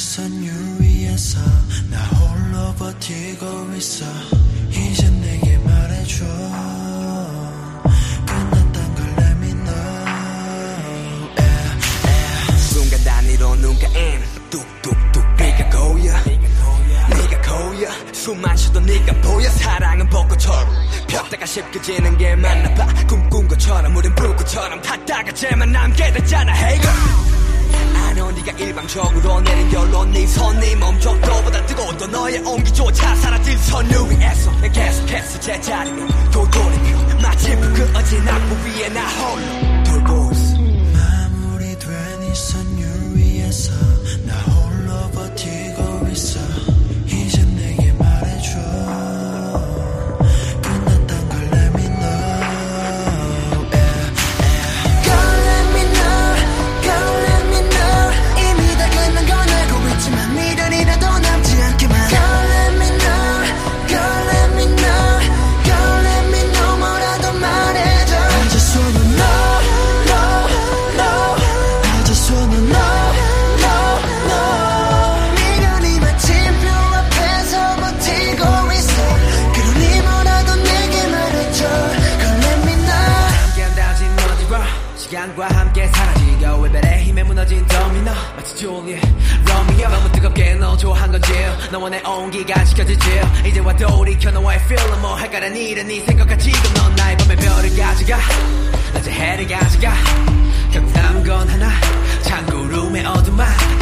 괜히 선유 위에서 나 홀로 버티고 있어. 이제 내게 말해줘. 끝났단 걸 let me know. yeah, yeah. 순간 단위로 눈가엔 뚝뚝뚝 비가 고여 네가 고여 숨만 쉬도 네가 보여. 사랑은 벚꽃처럼 폈다가 쉽게 지는 게 맞나 봐. 꿈꾼 것처럼 우린 불꽃처럼 탔다가 쟤만 남게 됐잖아. Hey girl. 아know 네가 일방적으로 내 린 결론 네 손이 멈춰도보다 뜨거웠던 너의 온기조차 사라진 선유 위에서 내 계속해서 제자리로 도돌이며 마치 그 어진 악보 위에 나 홀로 시간과 함께 사라지고 외벨의 힘에 무너진 도미노 마치 줄리엣 로미오 너무 뜨겁게 너 좋아한 건지. 너와 내 온기가 지켜지지. 이제와 돌이켜 너와의 feeling 뭐 할까란 일은 네 생각과 지금 넌 나의 밤에 별을 가져가. 낮에 해를 가져가. 결국 남은 건 하나. 창구룸의 어둠아 그래 만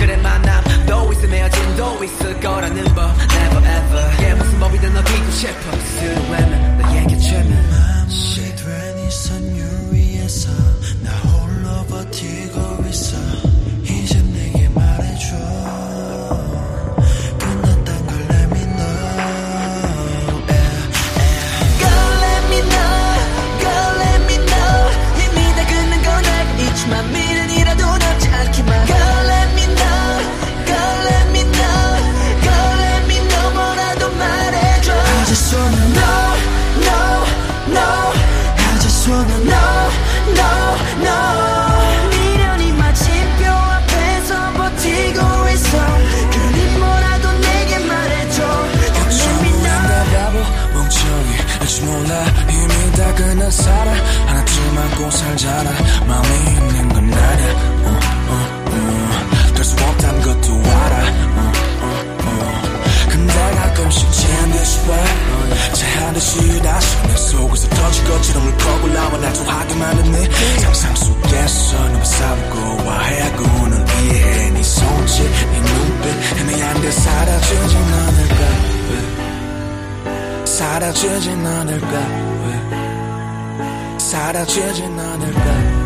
몰라. 이미 다 끝난 사람 하나쯤 안고 살잖아 마음이 있는 건 나냐? 어, 어, 사라지진 않을까? 왜? 사라지진 않을까